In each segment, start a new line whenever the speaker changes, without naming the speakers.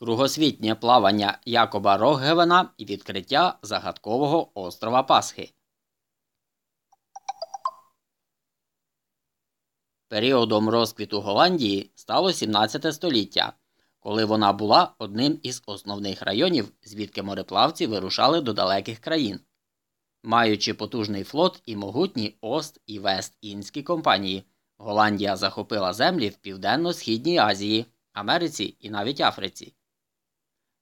Кругосвітнє плавання Якоба Роггевена і відкриття загадкового острова Пасхи. Періодом розквіту Голландії стало 17 століття, коли вона була одним із основних районів, звідки мореплавці вирушали до далеких країн. Маючи потужний флот і могутні Ост і Вест-Індські компанії, Голландія захопила землі в Південно-Східній Азії, Америці і навіть Африці.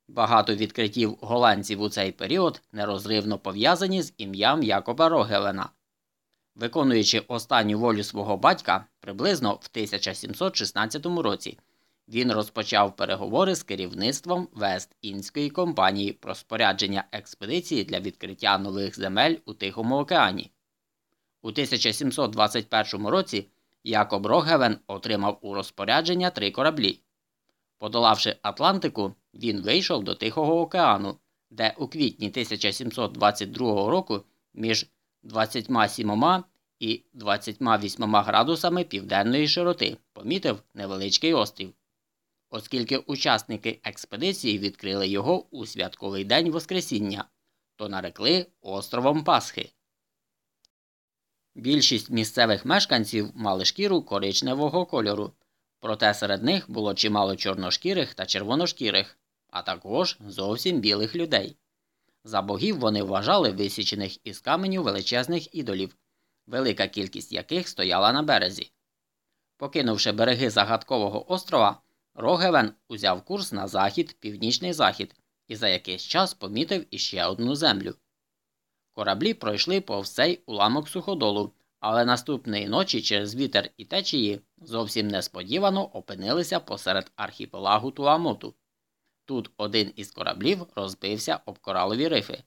Багато відкриттів голландців у цей період нерозривно пов'язані з ім'ям Якоба Рогевена. Виконуючи останню волю свого батька приблизно в 1716 році, він розпочав переговори з керівництвом Вест-Індської компанії про спорядження експедиції для відкриття нових земель у Тихому океані. У 1721 році Якоб Рогевен отримав у розпорядження три кораблі. Подолавши Атлантику, він вийшов до Тихого океану, де у квітні 1722 року між 27 і 28 градусами південної широти помітив невеличкий острів. Оскільки учасники експедиції відкрили його у святковий день Воскресіння, то нарекли островом Пасхи. Більшість місцевих мешканців мали шкіру коричневого кольору, проте серед них було чимало чорношкірих та червоношкірих, а також зовсім білих людей. За богів вони вважали висічених із каменю величезних ідолів, велика кількість яких стояла на березі. Покинувши береги загадкового острова, Рогевен узяв курс на захід, північний захід і за якийсь час помітив іще одну землю. Кораблі пройшли повз цей уламок суходолу, але наступної ночі через вітер і течії зовсім несподівано опинилися посеред архіпелагу Туамоту. Тут один із кораблів розбився об коралові рифи.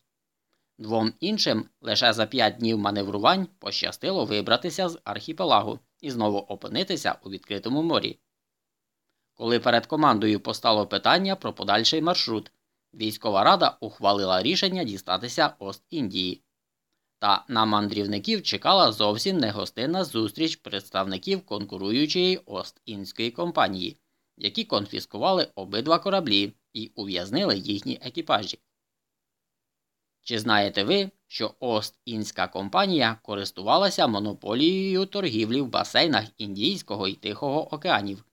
Двом іншим лише за п'ять днів маневрувань пощастило вибратися з архіпелагу і знову опинитися у відкритому морі. Коли перед командою постало питання про подальший маршрут, військова рада ухвалила рішення дістатися Ост-Індії. Та на мандрівників чекала зовсім негостинна зустріч представників конкуруючої Ост-Індської компанії, які конфіскували обидва кораблі і ув'язнили їхні екіпажі. Чи знаєте ви, що Ост-Індська компанія користувалася монополією торгівлі в басейнах Індійського і Тихого океанів,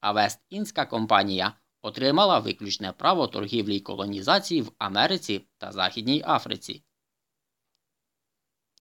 а Вест-Індська компанія отримала виключне право торгівлі й колонізації в Америці та Західній Африці?